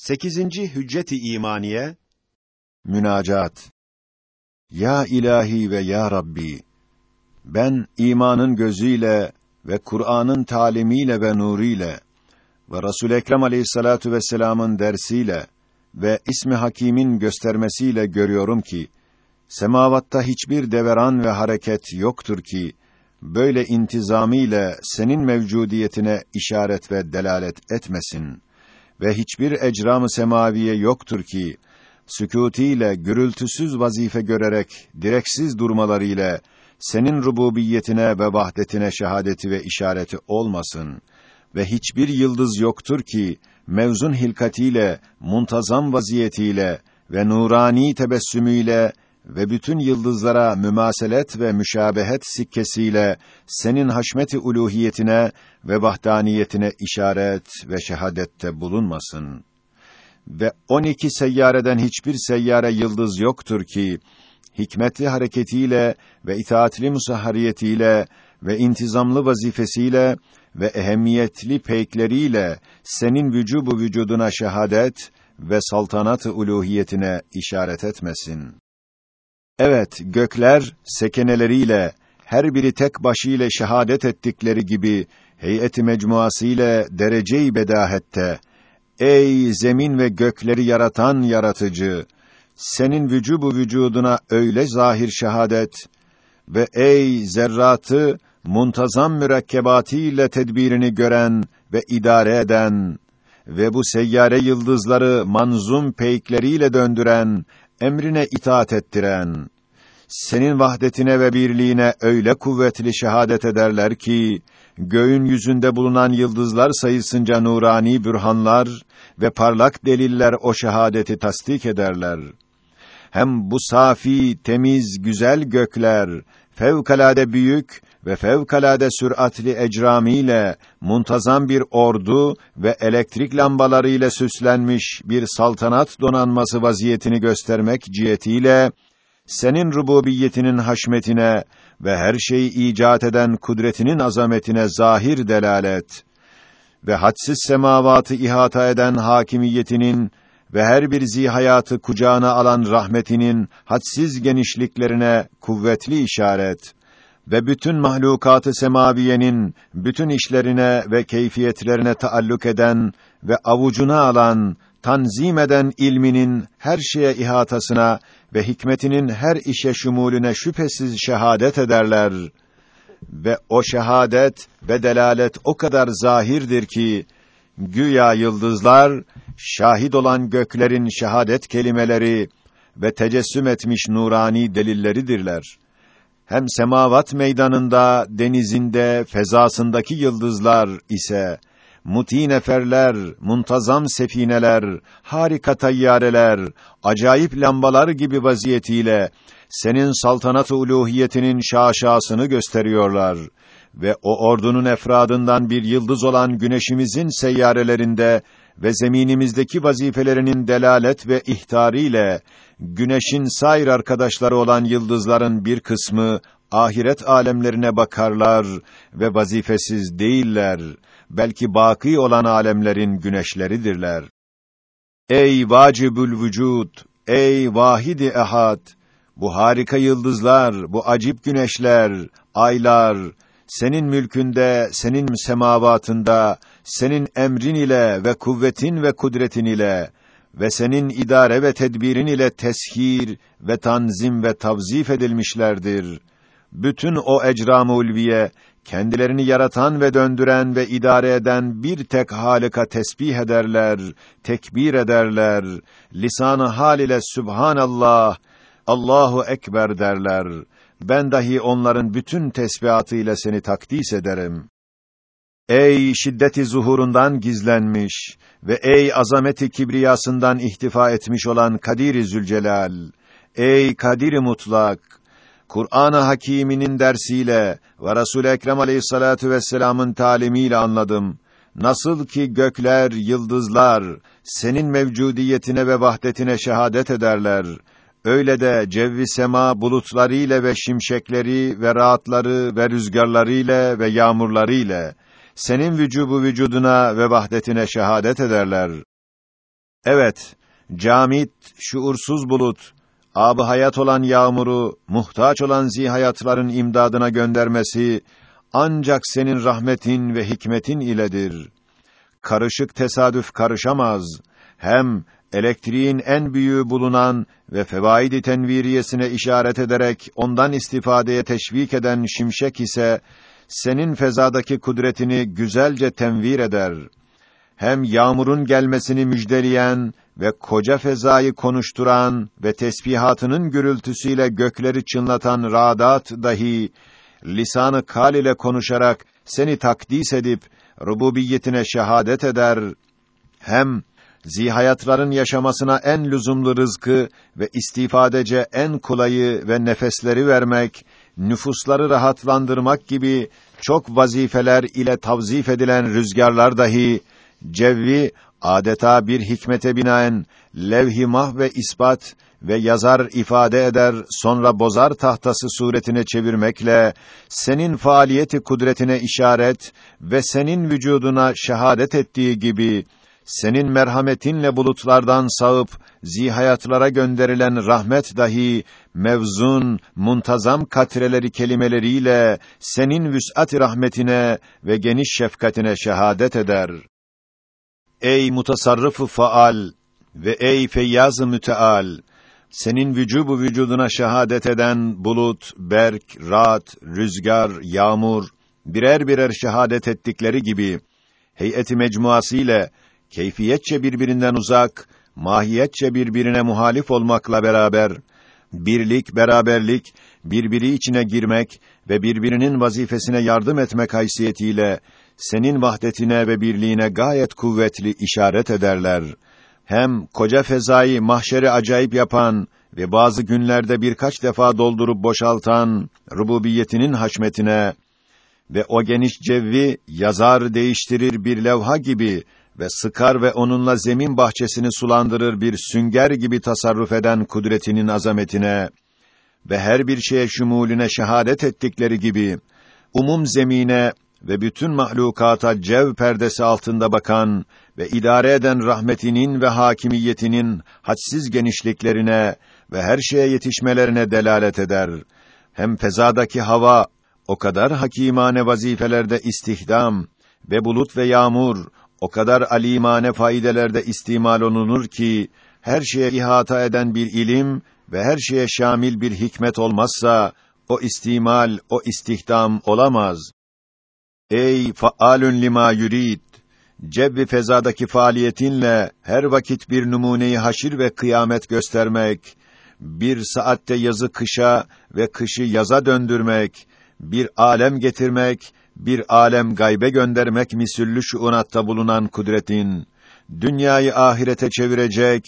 Sekizinci hücceti imaniye. Münacat. Ya ilahi ve ya Rabbi ben imanın gözüyle ve Kur'an'ın talimiyle ve nuruyla ve Resul Ekrem Aleyhissalatu vesselam'ın dersiyle ve İsmi Hakîm'in göstermesiyle görüyorum ki semavatta hiçbir deveran ve hareket yoktur ki böyle intizamiyle senin mevcudiyetine işaret ve delalet etmesin ve hiçbir ecram-ı semaviye yoktur ki sükûtiyle gürültüsüz vazife görerek direksiz durmalarıyla senin rububiyetine ve vahdetine şehadeti ve işareti olmasın ve hiçbir yıldız yoktur ki mevzun hilkatiyle, muntazam vaziyetiyle ve nurani tebessümüyle ve bütün yıldızlara mümaselet ve müşabehet sikkesiyle senin haşmeti uluhiyetine ve vahdaniyetine işaret ve şehadette bulunmasın. Ve on iki seyyareden hiçbir seyyare yıldız yoktur ki, hikmetli hareketiyle ve itaatli musahhariyetiyle ve intizamlı vazifesiyle ve ehemmiyetli peykleriyle senin vücubu vücuduna şehadet ve saltanat-ı uluhiyetine işaret etmesin. Evet, gökler sekeneleriyle her biri tek başıyla şehadet ettikleri gibi heyeti mecmuası ile derece-i bedahette. Ey zemin ve gökleri yaratan yaratıcı senin vücubu vücuduna öyle zahir şehadet ve ey zerratı muntazam mürekkebatiyle tedbirini gören ve idare eden ve bu seyyare yıldızları manzum peykleriyle döndüren, emrine itaat ettiren, senin vahdetine ve birliğine öyle kuvvetli şehadet ederler ki, göğün yüzünde bulunan yıldızlar sayısınca nurani bürhanlar ve parlak deliller o şehadeti tasdik ederler. Hem bu safi, temiz, güzel gökler, fevkalade büyük ve fevkalade süratli ecramiyle muntazam bir ordu ve elektrik lambalarıyla süslenmiş bir saltanat donanması vaziyetini göstermek cihetiyle senin rububiyetinin haşmetine ve her şeyi icat eden kudretinin azametine zahir delalet ve hadsiz semavatı ihata eden hakimiyetinin ve her bir zihayatı kucağına alan rahmetinin hadsiz genişliklerine kuvvetli işaret ve bütün mahlukatı semaviyenin bütün işlerine ve keyfiyetlerine taalluk eden ve avucuna alan, tanzim eden ilminin her şeye ihatasına ve hikmetinin her işe şumulüne şüphesiz şehadet ederler. Ve o şehadet ve delalet o kadar zahirdir ki, güya yıldızlar, şahit olan göklerin şehadet kelimeleri ve tecessüm etmiş nurani delilleridirler hem semavat meydanında, denizinde, fezasındaki yıldızlar ise muti neferler, muntazam sefineler, harika tayyareler, acayip lambalar gibi vaziyetiyle senin saltanat-ı uluhiyetinin şaşasını gösteriyorlar ve o ordunun efradından bir yıldız olan güneşimizin seyyarelerinde ve zeminimizdeki vazifelerinin delalet ve ihtariyle güneşin sair arkadaşları olan yıldızların bir kısmı ahiret alemlerine bakarlar ve vazifesiz değiller. Belki baki olan alemlerin güneşleridirler. Ey vacibül vücud, ey vahidi ehad, bu harika yıldızlar, bu acip güneşler, aylar, senin mülkünde, senin semavatında, senin emrin ile ve kuvvetin ve kudretin ile ve senin idare ve tedbirin ile teshir ve tanzim ve tavzif edilmişlerdir. Bütün o ecram-ı ulviye, kendilerini yaratan ve döndüren ve idare eden bir tek Halika tesbih ederler, tekbir ederler, lisan-ı hal ile Sübhanallah, Allahu Ekber derler. Ben dahi onların bütün tesbihatıyla seni takdis ederim. Ey şiddeti zuhurundan gizlenmiş ve ey azameti kibriyasından ihtifa etmiş olan Kadir-i Zülcelal, ey Kadir-i Mutlak, Kur'an-ı Hakîminin dersiyle ve Resul Ekrem Aleyhissalatu vesselam'ın talimiyle anladım. Nasıl ki gökler, yıldızlar senin mevcudiyetine ve vahdetine şehadet ederler. Öyle de cevvi sema bulutlarıyla ve şimşekleri ve rahatları ve rüzgarlarıyla ve yağmurlarıyla senin vücubu vücuduna ve vahdetine şehadet ederler. Evet, camit, şuursuz bulut, abı hayat olan yağmuru, muhtaç olan zihayatların imdadına göndermesi, ancak senin rahmetin ve hikmetin iledir. Karışık tesadüf karışamaz. Hem elektriğin en büyüğü bulunan ve fevaidi tenviriyesine işaret ederek ondan istifadeye teşvik eden şimşek ise senin fezadaki kudretini güzelce tenvir eder. Hem yağmurun gelmesini müjdeleyen ve koca fezayı konuşturan ve tesbihatının gürültüsüyle gökleri çınlatan radat dahi lisanı kal ile konuşarak seni takdis edip rububiyetine şehadet eder. Hem zihayatların yaşamasına en lüzumlu rızkı ve istifadece en kolayı ve nefesleri vermek, nüfusları rahatlandırmak gibi çok vazifeler ile tavzif edilen rüzgarlar dahi cevvi adeta bir hikmete binaen levh-i mah ve ispat ve yazar ifade eder sonra bozar tahtası suretine çevirmekle senin faaliyeti kudretine işaret ve senin vücuduna şehadet ettiği gibi senin merhametinle bulutlardan sağıp zihayatlara gönderilen rahmet dahi mevzun, muntazam katreleri kelimeleriyle senin vüs'at rahmetine ve geniş şefkatine şehadet eder. Ey mutasarrıfı faal ve ey feyyaz-ı müteal senin vücubu vücuduna şehadet eden bulut, berk, rahat, rüzgar, yağmur birer birer şehadet ettikleri gibi heyeti mecmuası ile keyfiyetçe birbirinden uzak, mahiyetçe birbirine muhalif olmakla beraber birlik, beraberlik, birbiri içine girmek ve birbirinin vazifesine yardım etmek haysiyetiyle senin vahdetine ve birliğine gayet kuvvetli işaret ederler. Hem koca fezayı mahşeri acayip yapan ve bazı günlerde birkaç defa doldurup boşaltan rububiyetinin haşmetine ve o geniş cevvi yazar değiştirir bir levha gibi ve sıkar ve onunla zemin bahçesini sulandırır bir sünger gibi tasarruf eden kudretinin azametine ve her bir şeye şumulüne şehadet ettikleri gibi umum zemine ve bütün mahlukata cev perdesi altında bakan ve idare eden rahmetinin ve hakimiyetinin hadsiz genişliklerine ve her şeye yetişmelerine delalet eder. Hem fezadaki hava o kadar hakimane vazifelerde istihdam ve bulut ve yağmur o kadar alimane faydelerde istimal olunur ki her şeye ihata eden bir ilim ve her şeye şamil bir hikmet olmazsa o istimal, o istihdam olamaz. Ey faalün lima yurid cebbi fezadaki faaliyetinle her vakit bir numuneyi haşir ve kıyamet göstermek, bir saatte yazı kışa ve kışı yaza döndürmek, bir alem getirmek bir alem gaybe göndermek misüllü şuunatta bulunan kudretin dünyayı ahirete çevirecek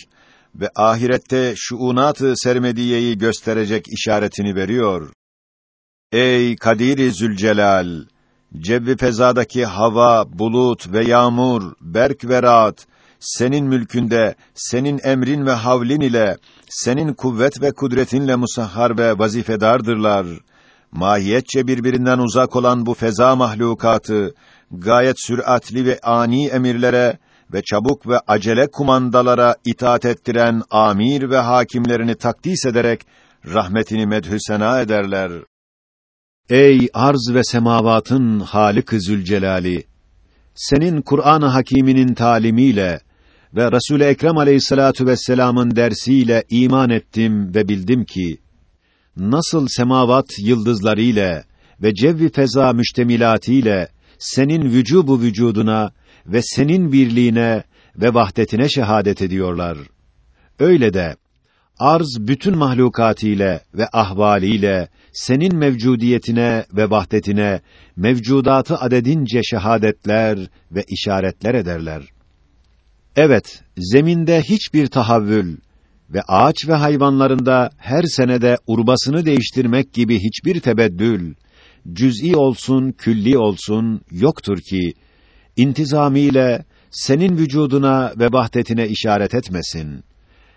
ve ahirette şuunatı sermediyeyi gösterecek işaretini veriyor. Ey Kadir-i Zülcelal, cebbi fezadaki hava, bulut ve yağmur, berk ve rahat, senin mülkünde, senin emrin ve havlin ile, senin kuvvet ve kudretinle musahhar ve vazifedardırlar mahiyetçe birbirinden uzak olan bu feza mahlukatı gayet süratli ve ani emirlere ve çabuk ve acele kumandalara itaat ettiren amir ve hakimlerini takdis ederek rahmetini medhü sena ederler. Ey arz ve semavatın Halik-i Zülcelali! Senin Kur'an-ı Hakîminin talimiyle ve Resul Ekrem Aleyhissalatu vesselam'ın dersiyle iman ettim ve bildim ki nasıl semavat yıldızlarıyla ve cevvi feza müştemilatiyle senin vücubu vücuduna ve senin birliğine ve vahdetine şehadet ediyorlar. Öyle de arz bütün mahlukatiyle ve ahvaliyle senin mevcudiyetine ve vahdetine mevcudatı adedince şehadetler ve işaretler ederler. Evet, zeminde hiçbir tahavvül, ve ağaç ve hayvanlarında her senede urbasını değiştirmek gibi hiçbir tebeddül, cüz'i olsun, külli olsun yoktur ki intizamiyle senin vücuduna ve vahdetine işaret etmesin.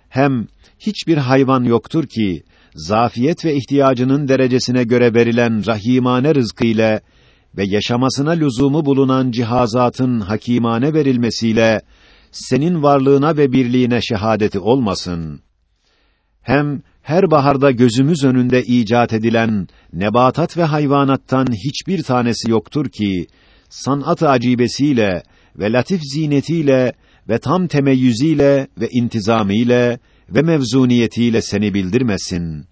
Hem hiçbir hayvan yoktur ki zafiyet ve ihtiyacının derecesine göre verilen rahimane rızkı ile ve yaşamasına lüzumu bulunan cihazatın hakimane verilmesiyle senin varlığına ve birliğine şehadeti olmasın. Hem her baharda gözümüz önünde icat edilen nebatat ve hayvanattan hiçbir tanesi yoktur ki sanat-ı acibesiyle ve latif zinetiyle ve tam temeyyüziyle ve intizamiyle ve mevzuniyetiyle seni bildirmesin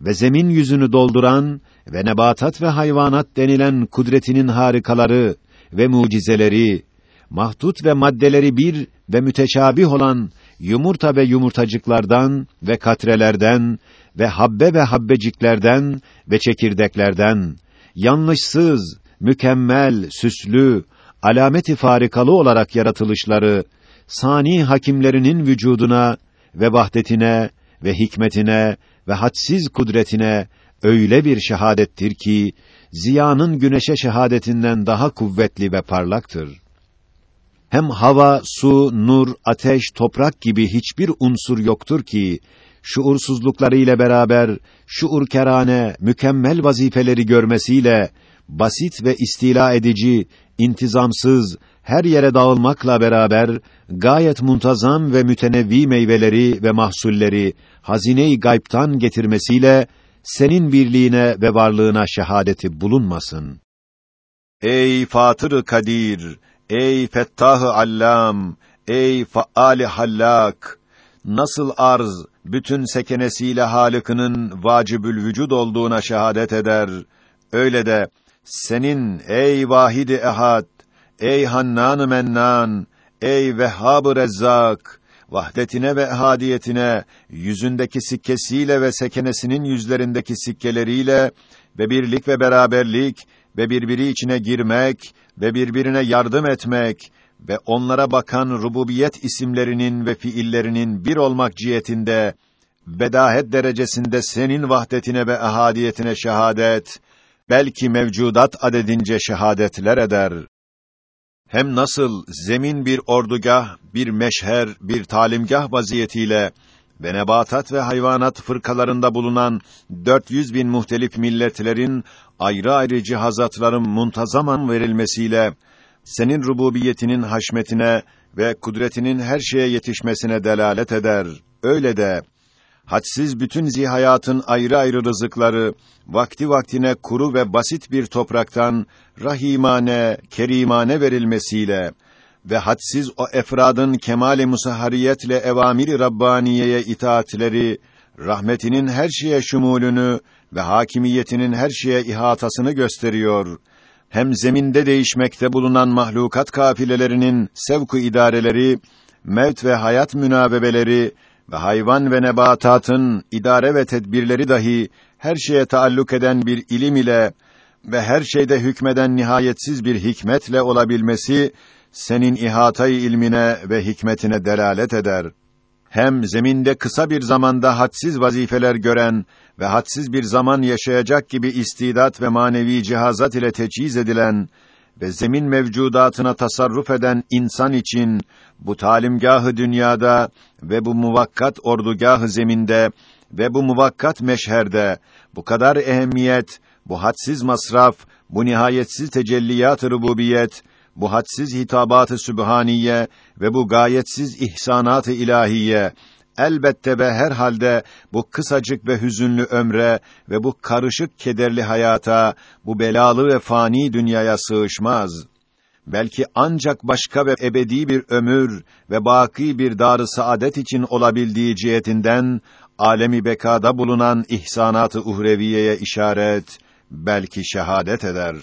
ve zemin yüzünü dolduran ve nebatat ve hayvanat denilen kudretinin harikaları ve mucizeleri, mahdut ve maddeleri bir ve müteşabih olan yumurta ve yumurtacıklardan ve katrelerden ve habbe ve habbeciklerden ve çekirdeklerden, yanlışsız, mükemmel, süslü, alameti farikalı olarak yaratılışları, sani hakimlerinin vücuduna ve vahdetine ve hikmetine ve hadsiz kudretine öyle bir şehadettir ki ziyanın güneşe şehadetinden daha kuvvetli ve parlaktır. Hem hava, su, nur, ateş, toprak gibi hiçbir unsur yoktur ki şuursuzluklarıyla beraber şuurkerane mükemmel vazifeleri görmesiyle basit ve istila edici, intizamsız, her yere dağılmakla beraber gayet muntazam ve mütenevvi meyveleri ve mahsulleri hazine-i gaybtan getirmesiyle senin birliğine ve varlığına şehadeti bulunmasın. Ey Fatır-ı Kadir, ey Fettah-ı Allam, ey Faal-i Hallak, nasıl arz bütün sekenesiyle Halık'ının vacibül vücud olduğuna şehadet eder, öyle de senin ey Vahid-i Ehad, ey Hannan-ı Mennan, ey Vehhab-ı Rezzak, vahdetine ve ehadiyetine, yüzündeki sikkesiyle ve sekenesinin yüzlerindeki sikkeleriyle ve birlik ve beraberlik ve birbiri içine girmek ve birbirine yardım etmek ve onlara bakan rububiyet isimlerinin ve fiillerinin bir olmak cihetinde bedahet derecesinde senin vahdetine ve ehadiyetine şehadet belki mevcudat adedince şehadetler eder. Hem nasıl zemin bir ordugah, bir meşher, bir talimgah vaziyetiyle ve nebatat ve hayvanat fırkalarında bulunan 400 bin muhtelif milletlerin ayrı ayrı cihazatların muntazaman verilmesiyle senin rububiyetinin haşmetine ve kudretinin her şeye yetişmesine delalet eder. Öyle de hadsiz bütün zihayatın ayrı ayrı rızıkları vakti vaktine kuru ve basit bir topraktan rahimane, kerimane verilmesiyle ve hadsiz o efradın kemale musahhariyetle evamiri rabbaniyeye itaatleri rahmetinin her şeye şumulünü ve hakimiyetinin her şeye ihatasını gösteriyor. Hem zeminde değişmekte bulunan mahlukat kafilelerinin sevku idareleri, mevt ve hayat münabebeleri ve hayvan ve nebatatın idare ve tedbirleri dahi her şeye taalluk eden bir ilim ile ve her şeyde hükmeden nihayetsiz bir hikmetle olabilmesi senin ihatayı ilmine ve hikmetine delalet eder. Hem zeminde kısa bir zamanda hadsiz vazifeler gören ve hadsiz bir zaman yaşayacak gibi istidat ve manevi cihazat ile teçhiz edilen ve zemin mevcudatına tasarruf eden insan için bu talimgahı dünyada ve bu muvakkat ordugahı zeminde ve bu muvakkat meşherde bu kadar ehemmiyet, bu hadsiz masraf, bu nihayetsiz tecelliyat-ı rububiyet, bu hadsiz hitabat-ı sübhaniye ve bu gayetsiz ihsanat-ı ilahiye elbette ve her halde bu kısacık ve hüzünlü ömre ve bu karışık kederli hayata, bu belalı ve fani dünyaya sığışmaz. Belki ancak başka ve ebedi bir ömür ve baki bir dar-ı saadet için olabildiği cihetinden alemi bekada bulunan ihsanat-ı uhreviyeye işaret belki şehadet eder.